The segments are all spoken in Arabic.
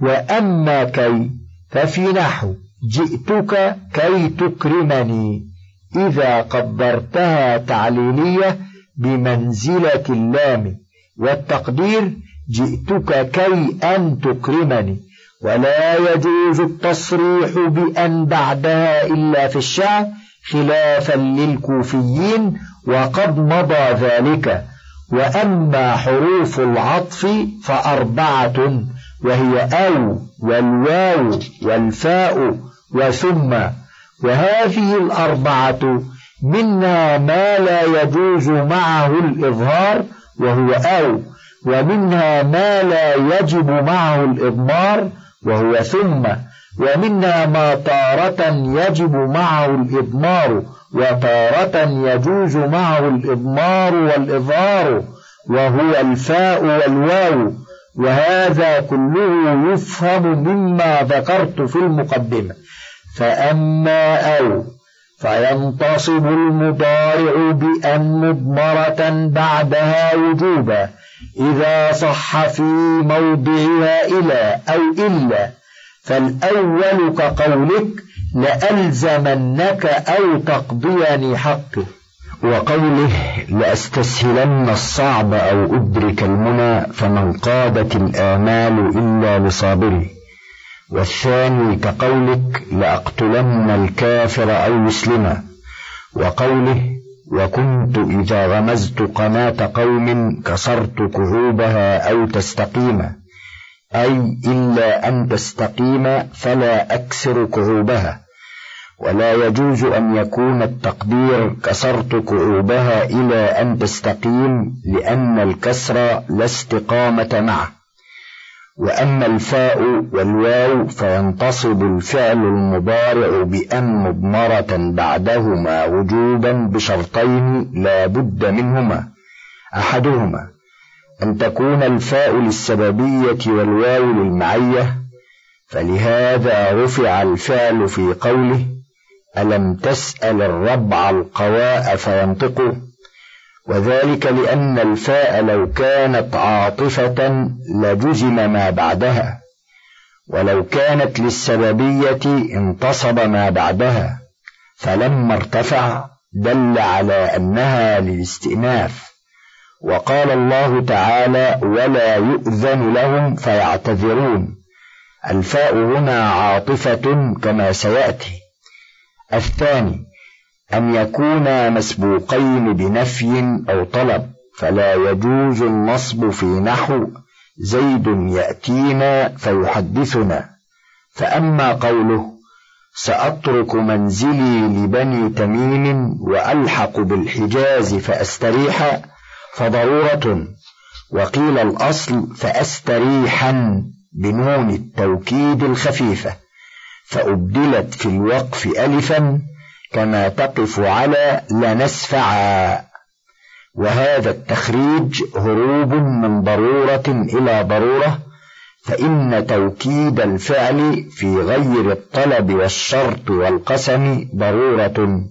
وأما كي ففي نحو جئتك كي تكرمني إذا قدرتها تعليلية بمنزلة اللام والتقدير جئتك كي أن تكرمني. ولا يجوز التصريح بأن بعدها إلا في الشعر خلافا للكوفيين وقد مضى ذلك. وأما حروف العطف فأربعة. وهي أو والواو والفاء وثم. وهذه الأربعة منها ما لا يجوز معه الإظهار وهو أو ومنها ما لا يجب معه الإضمار وهو ثم. ومنها ما تارة يجب معه الإضمار وتارة يجوز معه الإضمار والإظهار وهو الفاء والواو. وهذا كله يفهم مما ذكرت في المقدمة. فأما أو فينتصب المضارع بأن مضمرة بعدها وجوبا إذا صح في موضعها إلى أو إلا. فالأول كقولك لألزمنك أو تقضيني حقه وقوله لأستسهلن الصعب أو أدرك المنى فمن قادت الآمال إلا لصابري والثاني كقولك لأقتلن الكافر أو مسلما وقوله وكنت إذا غمزت قناة قوم كسرت كعوبها أو تستقيم. أي إلا أن تستقيم فلا أكسر كعوبها ولا يجوز أن يكون التقدير كسرت كعوبها إلى أن تستقيم لأن الكسر لا استقامة معه. وأما الفاء والواو فينتصب الفعل المضارع بأن مضمرة بعدهما وجوبا بشرطين لا بد منهما. أحدهما أن تكون الفاء للسببية والواو للمعية فلهذا رفع الفعل في قوله ألم تسأل الربع القواء فينطقه وذلك لأن الفاء لو كانت عاطفة لجزم ما بعدها ولو كانت للسببية انتصب ما بعدها فلما ارتفع دل على أنها للاستئناف. وقال الله تعالى ولا يؤذن لهم فيعتذرون. الفاء هنا عاطفة كما سيأتي. الثاني أن يكونا مسبوقين بنفي أو طلب فلا يجوز النصب في نحو زيد يأتينا فيحدثنا. فأما قوله سأترك منزلي لبني تميم وألحق بالحجاز فأستريح فضرورة. وقيل الأصل فأستريحا بنون التوكيد الخفيفة. فأبدلت في الوقف ألفا كما تقف على لنسفعا. وهذا التخريج هروب من ضرورة إلى ضرورة فإن توكيد الفعل في غير الطلب والشرط والقسم ضرورة.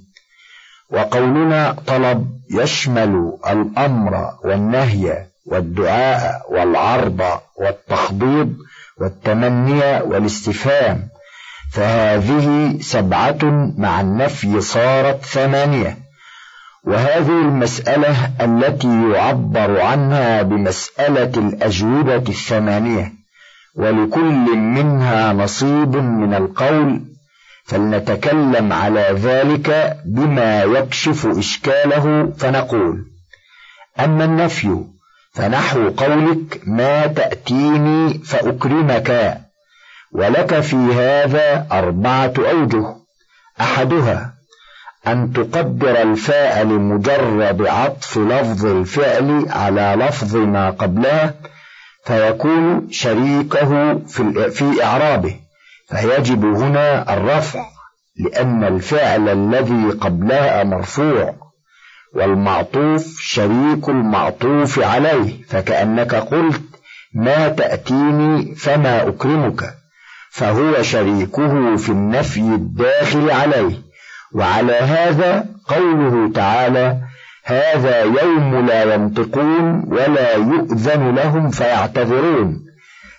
وقولنا طلب يشمل الأمر والنهي والدعاء والعرض والتخضيض والتمني والاستفهام. فهذه سبعة مع النفي صارت ثمانية. وهذه المسألة التي يعبر عنها بمسألة الأجوبة الثمانية. ولكل منها نصيب من القول فلنتكلم على ذلك بما يكشف إشكاله فنقول أما النفي فنحو قولك ما تأتيني فأكرمك. ولك في هذا أربعة أوجه. أحدها أن تقدر الفاء لمجرد عطف لفظ الفعل على لفظ ما قبلها فيكون شريكه في, في إعرابه. فيجب هنا الرفع لأن الفعل الذي قبلها مرفوع والمعطوف شريك المعطوف عليه. فكأنك قلت ما تأتيني فما أكرمك. فهو شريكه في النفي الداخل عليه. وعلى هذا قوله تعالى هذا يوم لا ينطقون ولا يؤذن لهم فيعتذرون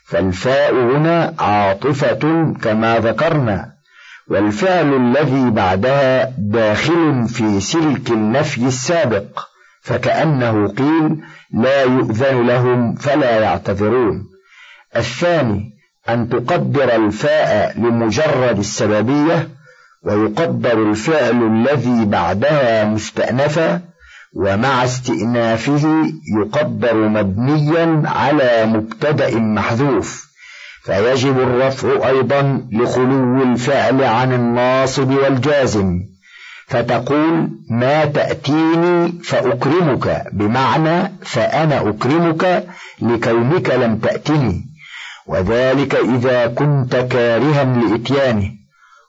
فالفاء هنا عاطفة كما ذكرنا. والفعل الذي بعدها داخل في سلك النفي السابق. فكأنه قيل لا يؤذن لهم فلا يعتذرون الثاني أن تقدر الفاء لمجرد السببية ويقدر الفعل الذي بعدها مستأنفا ومع استئنافه يقدر مبنيا على مبتدأ محذوف. فيجب الرفع أيضا لخلو الفعل عن الناصب والجازم. فتقول ما تأتيني فأكرمك بمعنى فأنا أكرمك لكونك لم تأتني وذلك إذا كنت كارها لإتيانه.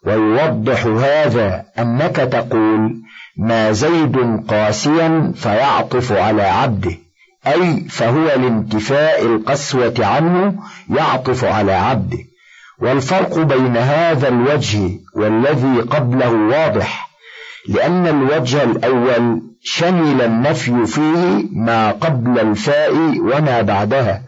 ويوضح هذا أنك تقول ما زيد قاسيا فيعطف على عبده أي فهو لانتفاء القسوة عنه يعطف على عبده. والفرق بين هذا الوجه والذي قبله واضح لأن الوجه الأول شمل النفي فيه ما قبل الفاء وما بعدها.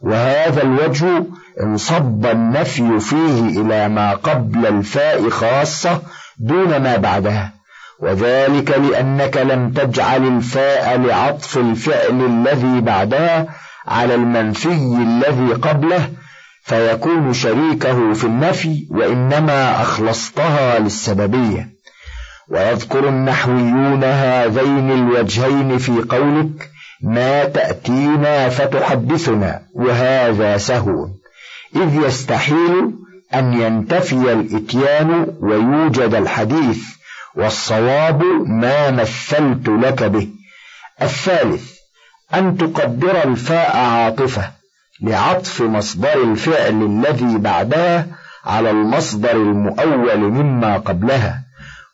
وهذا الوجه انصب النفي فيه إلى ما قبل الفاء خاصة دون ما بعدها. وذلك لأنك لم تجعل الفاء لعطف الفعل الذي بعدها على المنفي الذي قبله فيكون شريكه في النفي وإنما أخلصتها للسببية. ويذكر النحويون هذين الوجهين في قولك ما تأتينا فتحدثنا وهذا سهو. إذ يستحيل أن ينتفي الإتيان ويوجد الحديث والصواب ما مثلت لك به. الثالث أن تقدر الفاء عاطفة لعطف مصدر الفعل الذي بعدها على المصدر المؤول مما قبلها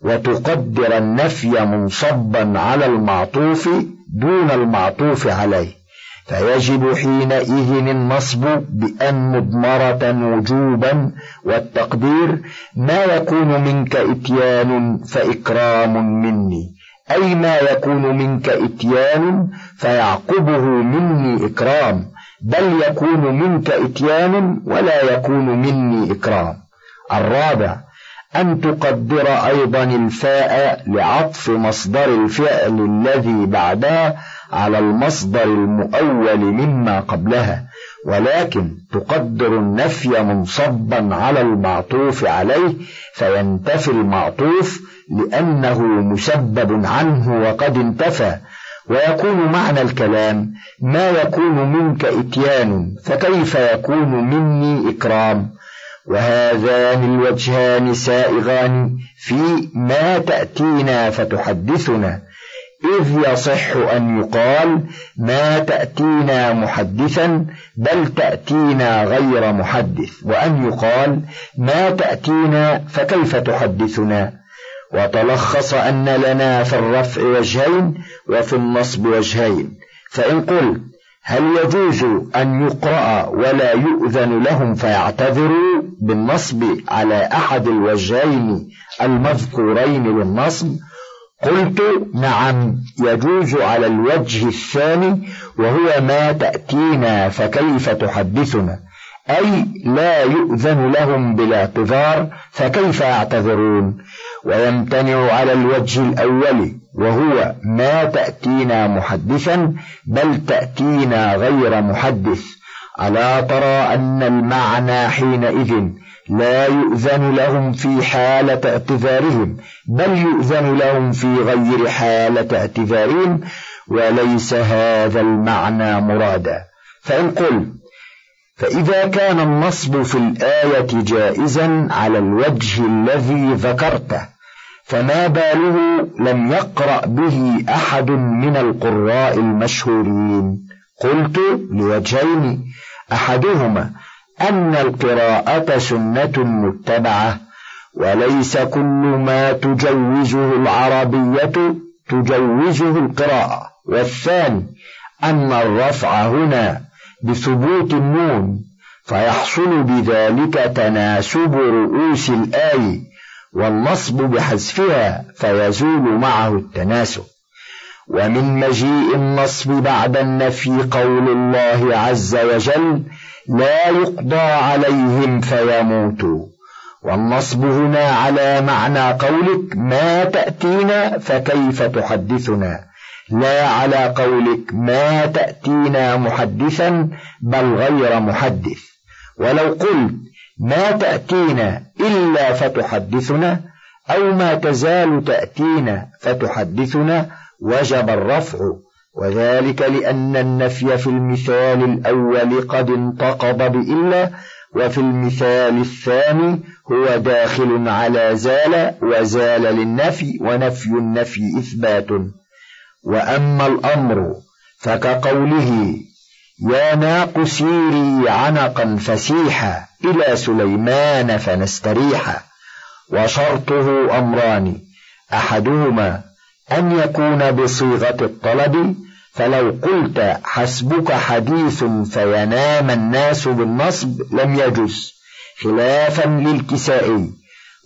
وتقدر النفي منصبا على المعطوف دون المعطوف عليه. فيجب حينئذ النصب بأن مضمرة وجوبا والتقدير ما يكون منك إتيان فإكرام مني. أي ما يكون منك إتيان فيعقبه مني إكرام. بل يكون منك إتيان ولا يكون مني إكرام. الرابع أن تقدر أيضا الفاء لعطف مصدر الفعل الذي بعدها على المصدر المؤول مما قبلها ولكن تقدر النفي منصبا على المعطوف عليه فينتفي المعطوف لأنه مسبب عنه وقد انتفى ويكون معنى الكلام ما يكون منك إتيان فكيف يكون مني إكرام؟ وهذان الوجهان سائغان في ما تأتينا فتحدثنا إذ يصح أن يقال ما تأتينا محدثا بل تأتينا غير محدث وأن يقال ما تأتينا فكيف تحدثنا؟ وتلخص أن لنا في الرفع وجهين وفي النصب وجهين فإن قلت هل يجوز أن يقرأ ولا يؤذن لهم فيعتذروا؟ بالنصب على أحد الوجهين المذكورين للنصب. قلت نعم يجوز على الوجه الثاني وهو ما تأتينا فكيف تحدثنا؟ أي لا يؤذن لهم بالاعتذار فكيف يعتذرون؟ ويمتنع على الوجه الأول وهو ما تأتينا محدثا بل تأتينا غير محدث. ألا ترى أن المعنى حينئذ لا يؤذن لهم في حالة اعتذارهم بل يؤذن لهم في غير حالة اعتذارهم وليس هذا المعنى مرادا. فإن قل فإذا كان النصب في الآية جائزا على الوجه الذي ذكرته فما باله لم يقرأ به أحد من القراء المشهورين. قلت لوجهين. أحدهما أن القراءة سنة متبعة وليس كل ما تجوزه العربية تجوزه القراءة. والثاني أن الرفع هنا بثبوت النون فيحصل بذلك تناسب رؤوس الآية والنصب بحذفها فيزول معه التناسب. ومن مجيء النصب بعد النفي قول الله عز وجل لا يقضى عليهم فيموتوا. والنصب هنا على معنى قولك ما تأتينا فكيف تحدثنا. لا على قولك ما تأتينا محدثا بل غير محدث. ولو قلت ما تأتينا إلا فتحدثنا أو ما تزال تأتينا فتحدثنا وجب الرفع. وذلك لأن النفي في المثال الأول قد انتقض بإلا وفي المثال الثاني هو داخل على زال وزال للنفي ونفي النفي إثبات. وأما الأمر فكقوله يا ناق سيري عنقا فسيحا إلى سليمان فنستريحا. وشرطه أمران أحدهما أن يكون بصيغة الطلب فلو قلت حسبك حديث فينام الناس بالنصب لم يجز خلافا للكسائي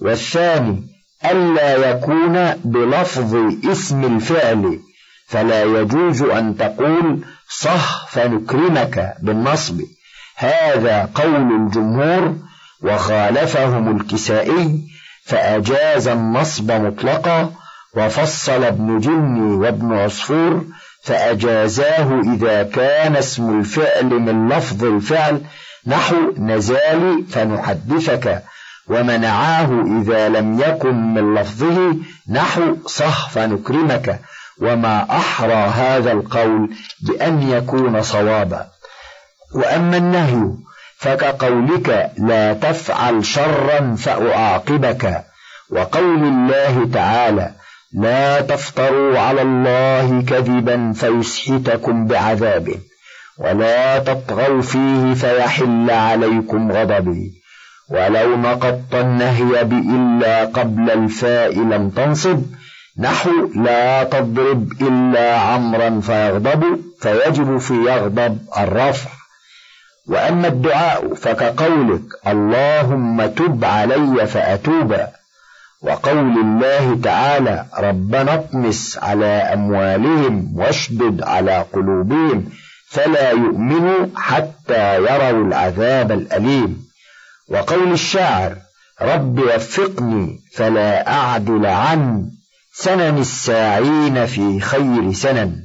والثاني ألا يكون بلفظ اسم الفعل فلا يجوز أن تقول صح فنكرمك بالنصب. هذا قول الجمهور وخالفهم الكسائي فأجاز النصب مطلقا وفصل ابن جني وابن عصفور فأجازاه إذا كان اسم الفعل من لفظ الفعل نحو نزال فنحدثك ومنعاه إذا لم يكن من لفظه نحو صح فنكرمك وما أحرى هذا القول بأن يكون صوابا. وأما النهي فكقولك لا تفعل شرا فأعاقبك وقول الله تعالى لا تفتروا على الله كذبا فيسحتكم بعذاب ولا تطغوا فيه فيحل عليكم غضبي ولو نقضت النهي بإلا قبل الفاء لم تنصب نحو لا تضرب إلا عمرا فيغضب فيجب في يغضب الرفع. وأما الدعاء فكقولك اللهم تب علي فأتوبا وقول الله تعالى ربنا اطمس على أموالهم واشدد على قلوبهم فلا يؤمنوا حتى يروا العذاب الأليم. وقول الشاعر رب وفقني فلا أعدل عن سنن الساعين في خير سنن.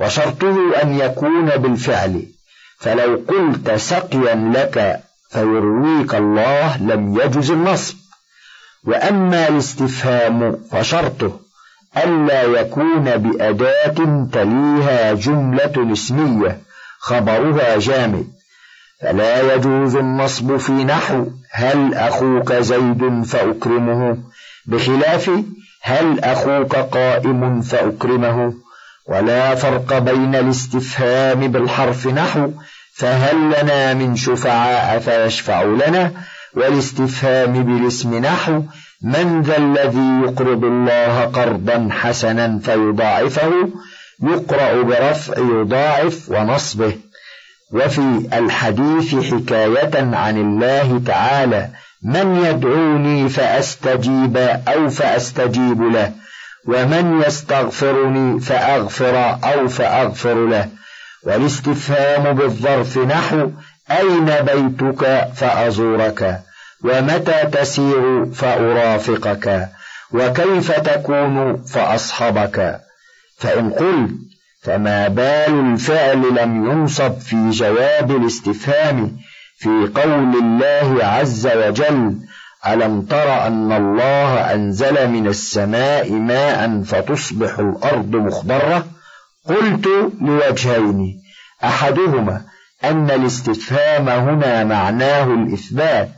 وشرطه أن يكون بالفعل فلو قلت سقيا لك فيرويك الله لم يجز النصب. وأما الاستفهام فشرطه ألا يكون بأداة تليها جملة اسمية خبرها جامد. فلا يجوز النصب في نحو هل أخوك زيد فأكرمه؟ بخلاف هل أخوك قائم فأكرمه؟ ولا فرق بين الاستفهام بالحرف نحو فهل لنا من شفعاء فيشفع لنا؟ والاستفهام بالاسم نحو من ذا الذي يقرض الله قرضا حسنا فيضاعفه يقرأ برفع يضاعف ونصبه. وفي الحديث حكاية عن الله تعالى من يدعوني فأستجيب أو فأستجيب له ومن يستغفرني فأغفر أو فأغفر له. والاستفهام بالظرف نحو أين بيتك فأزورك؟ ومتى تسير فأرافقك؟ وكيف تكون فأصحبك؟ فإن قلت فما بال الفعل لم ينصب في جواب الاستفهام في قول الله عز وجل ألم تر أن الله أنزل من السماء ماء فتصبح الأرض مخضرة؟ قلت لوجهين. أحدهما أن الاستفهام هنا معناه الإثبات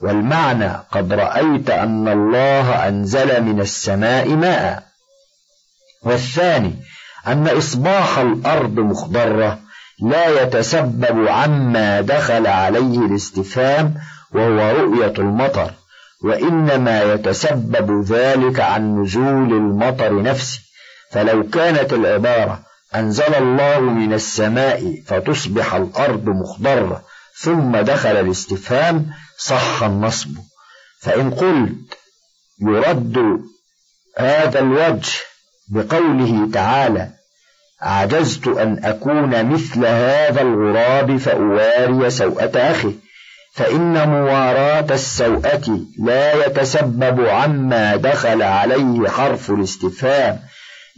والمعنى قد رأيت أن الله أنزل من السماء ماء. والثاني أن إصباح الأرض مخضرة لا يتسبب عما دخل عليه الاستفهام وهو رؤية المطر وإنما يتسبب ذلك عن نزول المطر نفسه. فلو كانت العبارة أنزل الله من السماء فتصبح الأرض مخضرة ثم دخل الاستفهام صح النصب. فإن قلت يرد هذا الوجه بقوله تعالى عجزت أن أكون مثل هذا الغراب فأواري سوءة أخي فإن مواراة السوءة لا يتسبب عما دخل عليه حرف الاستفهام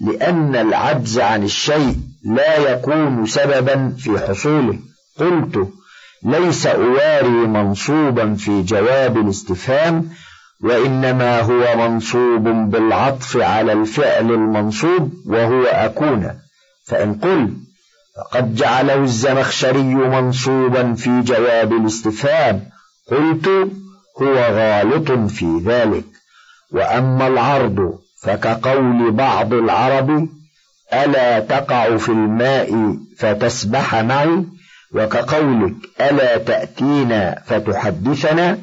لأن العجز عن الشيء لا يكون سببا في حصوله. قلت ليس أواري منصوبا في جواب الاستفهام وإنما هو منصوب بالعطف على الفعل المنصوب وهو أكون. فإن قل فقد جعله الزمخشري منصوبا في جواب الاستفهام. قلت هو غالط في ذلك. وأما العرض فكقول بعض العرب ألا تقع في الماء فتسبح معي؟ وكقولك ألا تأتينا فتحدثنا؟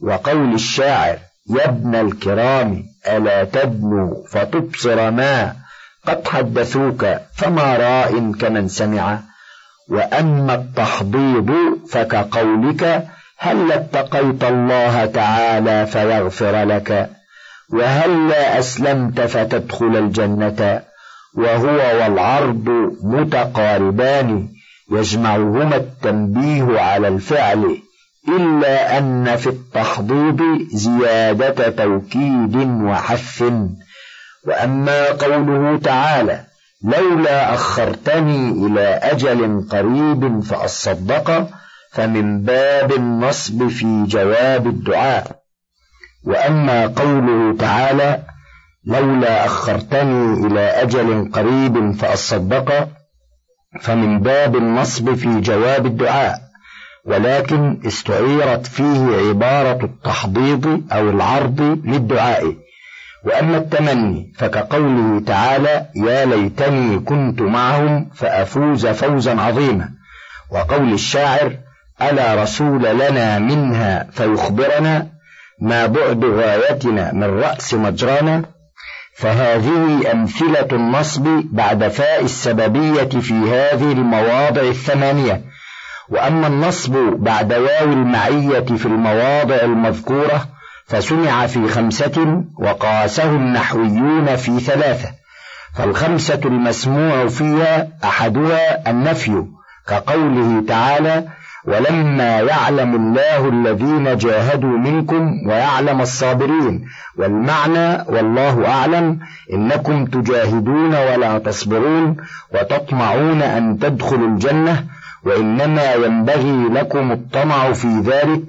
وقول الشاعر يا ابن الكرام ألا تدنو فتبصر ما قد حدثوك فما راء كمن سمع؟ وأما التحضيض فكقولك هل اتقيت الله تعالى فيغفر لك؟ وهلا أسلمت فتدخل الجنة؟ وهو والعرض متقاربان يجمعهما التنبيه على الفعل إلا أن في التحضيض زيادة توكيد وحث. وأما قوله تعالى لولا أخرتني إلى أجل قريب فأصدق فمن باب النصب في جواب الدعاء. وأما قوله تعالى لولا أخرتني إلى أجل قريب فأصدق فمن باب النصب في جواب الدعاء ولكن استعيرت فيه عبارة التحضيض أو العرض للدعاء. وأما التمني فكقوله تعالى يا ليتني كنت معهم فأفوز فوزا عظيما وقول الشاعر ألا رسول لنا منها فيخبرنا ما بعد غايتنا من رأس مجرانا فهذه أمثلة النصب بعد فاء السببية في هذه المواضع الثمانية. وأما النصب بعد واو المعية في المواضع المذكورة فسمع في خمسة وقاسه النحويون في ثلاثة. فالخمسة المسموع فيها أحدها النفي كقوله تعالى ولما يعلم الله الذين جاهدوا منكم ويعلم الصابرين والمعنى والله أعلم إنكم تجاهدون ولا تصبرون وتطمعون أن تدخلوا الجنة وإنما ينبغي لكم الطمع في ذلك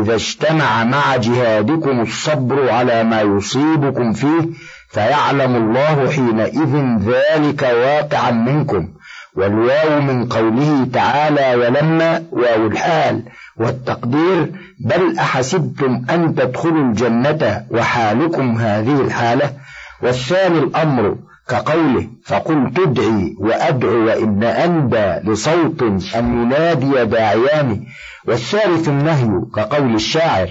إذا اجتمع مع جهادكم الصبر على ما يصيبكم فيه فيعلم الله حينئذ ذلك واقعا منكم والواو من قوله تعالى ولما واو الحال والتقدير بل أحسبتم أن تدخلوا الجنة وحالكم هذه الحالة؟ والثاني الأمر كقوله فقل تدعي وأدعو وإن أندى لصوت أن ينادي داعيان. والثالث النهي كقول الشاعر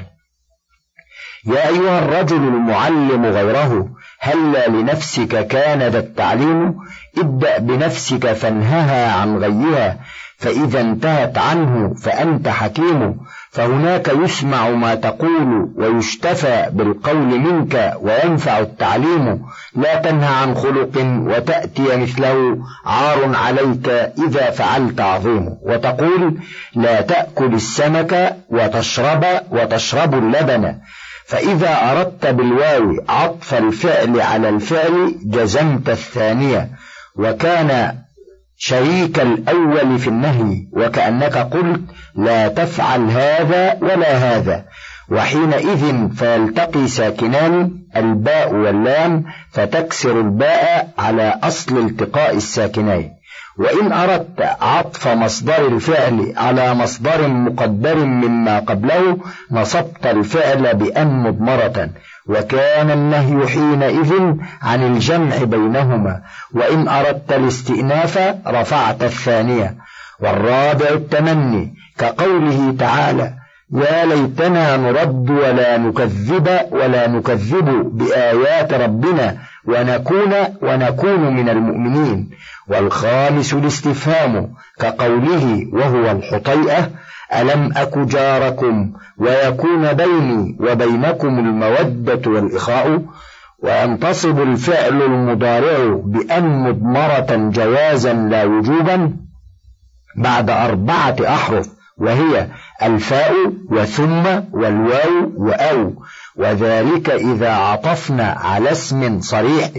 يا أيها الرجل المعلم غيره هلا لنفسك كان ذا التعليم؟ ابدأ بنفسك فانهها عن غيها فإذا انتهت عنه فأنت حكيم فهناك يسمع ما تقول ويشتفى بالقول منك وينفع التعليم لا تنهى عن خلق وتأتي مثله عار عليك إذا فعلت عظيم وتقول لا تأكل السمك وتشرب وتشرب اللبن فإذا أردت بالواو عطف الفعل على الفعل جزمت الثانية وكان شريك الأول في النهي وكأنك قلت لا تفعل هذا ولا هذا. وحينئذ فيلتقي ساكنان الباء واللام فتكسر الباء على أصل التقاء الساكنين. وإن أردت عطف مصدر الفعل على مصدر مقدر مما قبله نصبت الفعل بأن مضمرة. وكان النهي حينئذ عن الجمع بينهما وإن أردت الاستئناف رفعت الثانية. والرابع التمني كقوله تعالى يا ليتنا نرد ولا نكذب ولا نكذب بآيات ربنا ونكون ونكون من المؤمنين والخامس الاستفهام كقوله وهو الحطيئة ألم أك جاركم ويكون بيني وبينكم المودة والإخاء وينتصب الفعل المضارع بأن مضمرة جوازا لا وجوبا بعد أربعة أحرف وهي الفاء وثم والواو وأو وذلك إذا عطفنا على اسم صريح.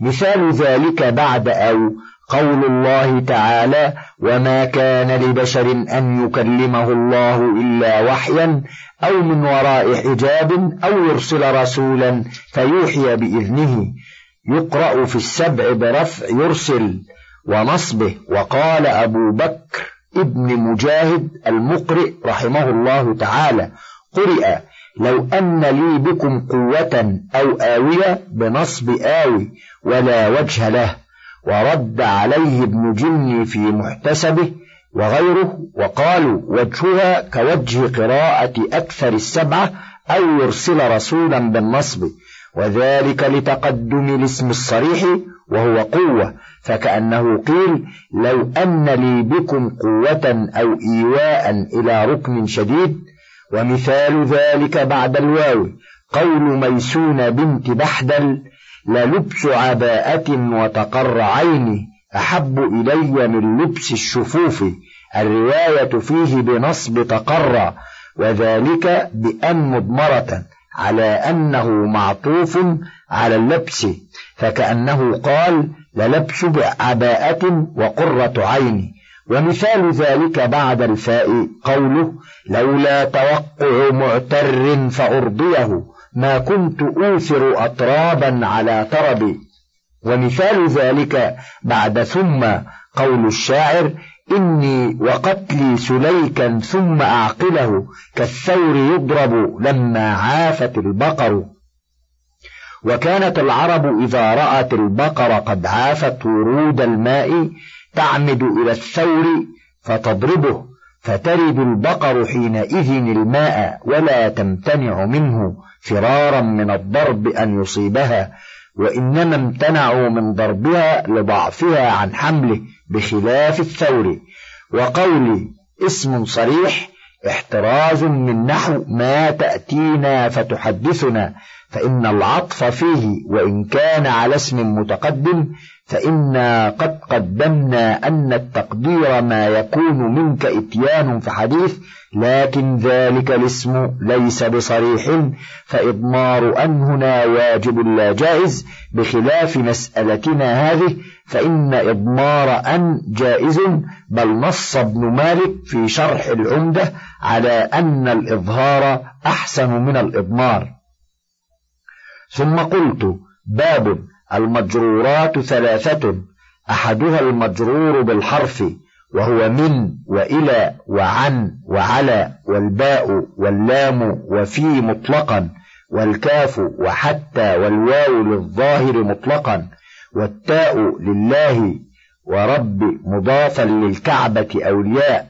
مثال ذلك بعد أو قول الله تعالى وما كان لبشر أن يكلمه الله إلا وحيا أو من وراء حجاب أو يرسل رسولا فيوحي بإذنه يقرأ في السبع برفع يرسل ونصبه وقال أبو بكر ابن مجاهد المقرئ رحمه الله تعالى قرئ لو أن لي بكم قوة أو آوية بنصب آوي ولا وجه له ورد عليه ابن جني في محتسبه وغيره وقالوا وجهها كوجه قراءة أكثر السبعة أو يرسل رسولا بالنصب وذلك لتقدم الاسم الصريح وهو قوة فكأنه قيل لو أن لي بكم قوة أو إيواء إلى ركن شديد ومثال ذلك بعد الواو قول ميسون بنت بحدل للبس عباءة وتقر عيني أحب إلي من لبس الشفوف. الرواية فيه بنصب تقر وذلك بأن مضمرة على أنه معطوف على اللبس فكأنه قال للبس عباءة وقرة عيني ومثال ذلك بعد الفاء قوله لولا توقع معتر فأرضيه ما كنت أوثر أطرابا على طربي. ومثال ذلك بعد ثم قول الشاعر إني وقتلي سليكا ثم أعقله كالثور يضرب لما عافت البقر. وكانت العرب إذا رأت البقر قد عافت ورود الماء تعمد إلى الثور فتضربه فترد البقر حينئذ الماء ولا تمتنع منه. فرارا من الضرب أن يصيبها وإنما امتنعوا من ضربها لضعفها عن حمله بخلاف الثور. وقول اسم صريح احتراز من نحو ما تأتينا فتحدثنا فإن العطف فيه وإن كان على اسم متقدم فإنا قد قدمنا أن التقدير ما يكون منك إتيان في حديث لكن ذلك الاسم ليس بصريح فإضمار أن هنا واجب لا جائز بخلاف مسألتنا هذه فإن إضمار أن جائز بل نص ابن مالك في شرح العمدة على أن الإظهار أحسن من الإضمار. ثم قلت باب المجرورات ثلاثة أحدها المجرور بالحرف وهو من وإلى وعن وعلى والباء واللام وفي مطلقا والكاف وحتى والواو للظاهر مطلقا والتاء لله ورب مضافا للكعبة أولياء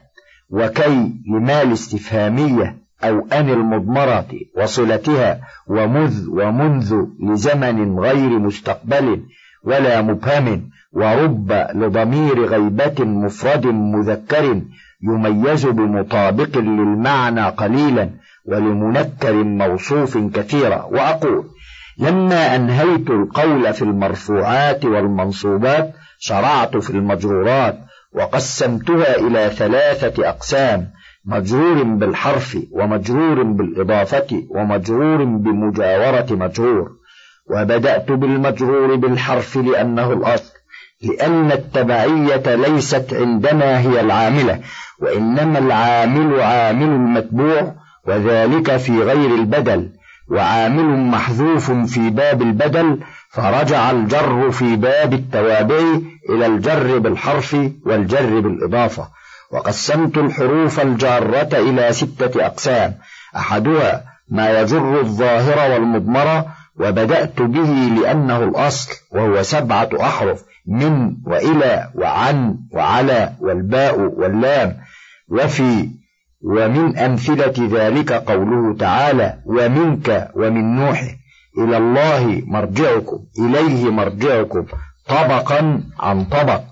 وكي لمال استفهامية أو أن المضمرة وصلتها ومذ ومنذ لزمن غير مستقبل ولا مبهم ورب لضمير غيبة مفرد مذكر يميز بمطابق للمعنى قليلا ولمنكر موصوف كثيرا. وأقول لما أنهيت القول في المرفوعات والمنصوبات شرعت في المجرورات وقسمتها إلى ثلاثة أقسام مجرور بالحرف ومجرور بالإضافة ومجرور بمجاورة مجرور. وبدأت بالمجرور بالحرف لأنه الأصل لأن التبعية ليست عندنا هي العاملة وإنما العامل عامل المتبوع وذلك في غير البدل وعامل محذوف في باب البدل فرجع الجر في باب التوابع إلى الجر بالحرف والجر بالإضافة. وقسمت الحروف الجارة إلى ستة أقسام أحدها ما يجر الظاهر والمضمرة وبدأت به لأنه الأصل وهو سبعة أحرف من وإلى وعن وعلى والباء واللام. وفي ومن أمثلة ذلك قوله تعالى ومنك ومن نوح إلى الله مرجعكم إليه مرجعكم طبقا عن طبق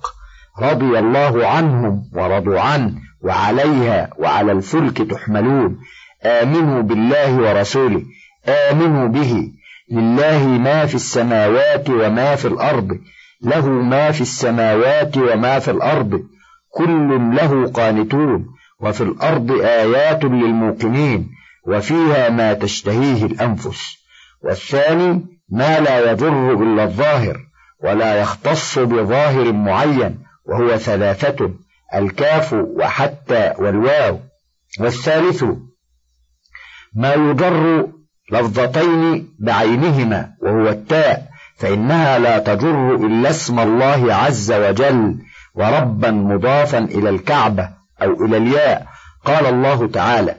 رضي الله عنهم ورضوا عنه وعليها وعلى الفلك تحملون. آمنوا بالله ورسوله آمنوا به لله ما في السماوات وما في الأرض له ما في السماوات وما في الأرض كل له قانتون وفي الأرض آيات للموقنين وفيها ما تشتهيه الأنفس. والثاني ما لا يضر إلا الظاهر ولا يختص بظاهر معين وهو ثلاثة الكاف وحتى والواو. والثالث ما يضر لفظتين بعينهما وهو التاء فإنها لا تجر إلا اسم الله عز وجل وربا مضافا إلى الكعبة أو إلى الياء. قال الله تعالى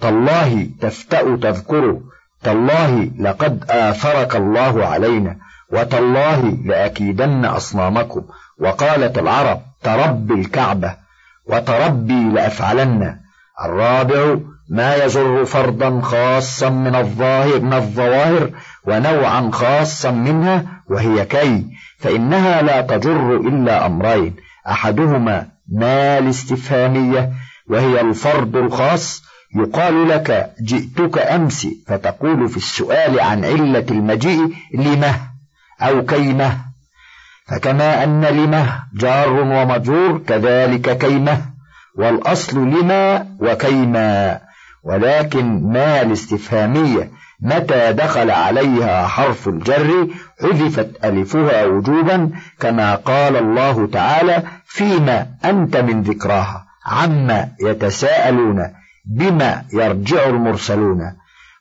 تالله تفتأ تذكر تالله لقد آثرك الله علينا وتالله لأكيدن أصنامكم وقالت العرب ترب الكعبة وتربي لأفعلن الرابع ما يجر فردا خاصا من الظاهر من الظواهر ونوعا خاصا منها وهي كي فإنها لا تجر إلا أمرين. أحدهما ما الاستفهامية وهي الفرد الخاص يقال لك جئتك أمس فتقول في السؤال عن علة المجيء لمه أو كيمه. فكما أن لمه جار ومجرور كذلك كيمه والأصل لما وكيما. ولكن ما الاستفهامية متى دخل عليها حرف الجر حذفت ألفها وجوبا كما قال الله تعالى فيما أنت من ذكراها عما يتساءلون بما يرجع المرسلون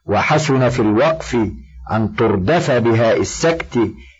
وحسن في الوقف أن تردف بهاء السكت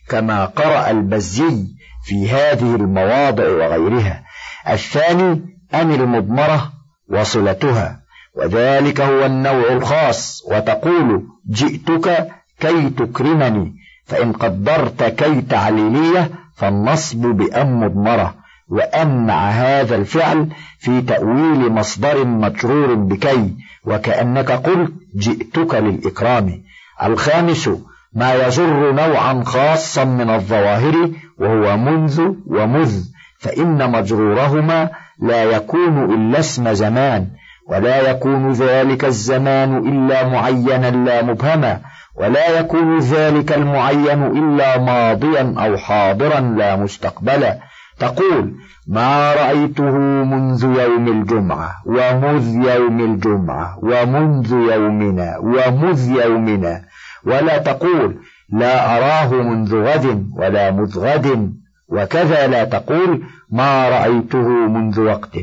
كما قرأ البزي في هذه المواضع وغيرها الثاني أن المضمرة وصلتها وذلك هو النوع الخاص وتقول جئتك كي تكرمني فإن قدرت كي تعليلية فالنصب بأم مضمرة وأن مع هذا الفعل في تأويل مصدر مجرور بكي وكأنك قلت جئتك للإكرام. الخامس ما يجر نوعا خاصا من الظواهر وهو منذ ومذ فإن مجرورهما لا يكون إلا اسم زمان. ولا يكون ذلك الزمان إلا معينا لا مبهما ولا يكون ذلك المعين إلا ماضيا أو حاضرا لا مستقبلا. تقول ما رأيته منذ يوم الجمعة ومذ يوم الجمعة ومنذ يومنا ومذ يومنا. ولا تقول لا أراه منذ غد ولا مذ غد. وكذا لا تقول ما رأيته منذ وقت.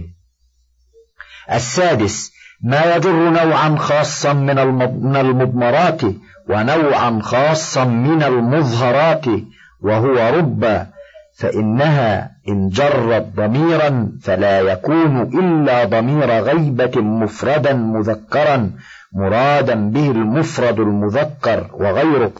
السادس ما يجر نوعا خاصا من المضمرات ونوعا خاصا من المظهرات وهو رب فإنها إن جرت ضميرا فلا يكون إلا ضمير غيبة مفردا مذكرا مرادا به المفرد المذكر وغيره.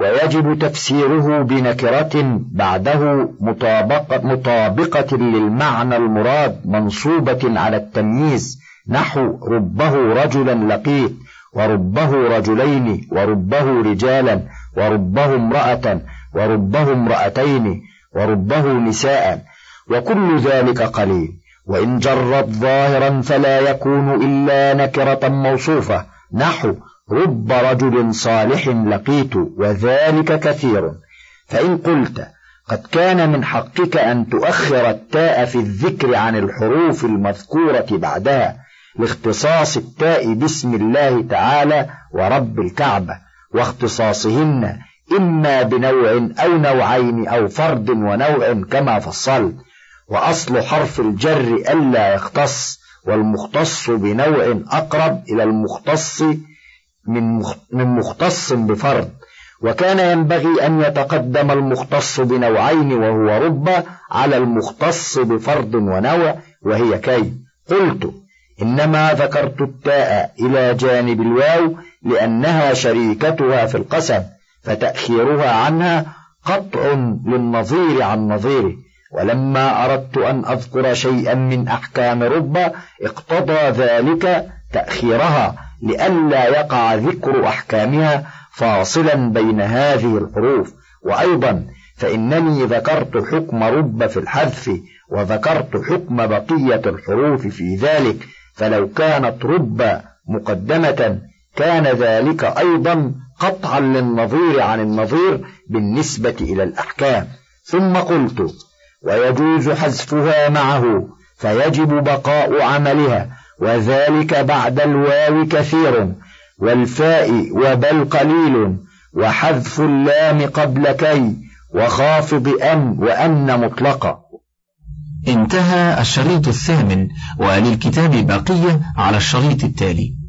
ويجب تفسيره بنكرة بعده مطابقة, مطابقة للمعنى المراد منصوبة على التمييز. نحو ربه رجلا لقيت وربه رجلين وربه رجالا وربه امرأة وربه امرأتين وربه نساء وكل ذلك قليل. وإن جرت ظاهرا فلا يكون إلا نكرة موصوفة. نحو رب رجل صالح لقيت وذلك كثير. فإن قلت قد كان من حقك أن تؤخر التاء في الذكر عن الحروف المذكورة بعدها لاختصاص التاء باسم الله تعالى ورب الكعبة واختصاصهن إما بنوع أو نوعين أو فرد ونوع كما فصلت. وأصل حرف الجر ألا يختص والمختص بنوع أقرب إلى المختص من مختص بفرد وكان ينبغي أن يتقدم المختص بنوعين وهو رب على المختص بفرد ونوع وهي كي. قلت إنما ذكرت التاء إلى جانب الواو لأنها شريكتها في القسم فتأخيرها عنها قطع للنظير عن نظيره. ولما أردت أن أذكر شيئا من أحكام رب اقتضى ذلك تأخيرها. لئلا يقع ذكر أحكامها فاصلا بين هذه الحروف. وأيضا فإنني ذكرت حكم رب في الحذف وذكرت حكم بقية الحروف في ذلك. فلو كانت رب مقدمة كان ذلك أيضا قطعا للنظير عن النظير بالنسبة إلى الأحكام. ثم قلت ويجوز حذفها معه فيجب بقاء عملها. وذلك بعد الواو كثير والفاء وبل قليل وحذف اللام قبل كي وخافض أن وأن مطلقا انتهى الشريط الثامن وللكتاب بقية على الشريط التالي.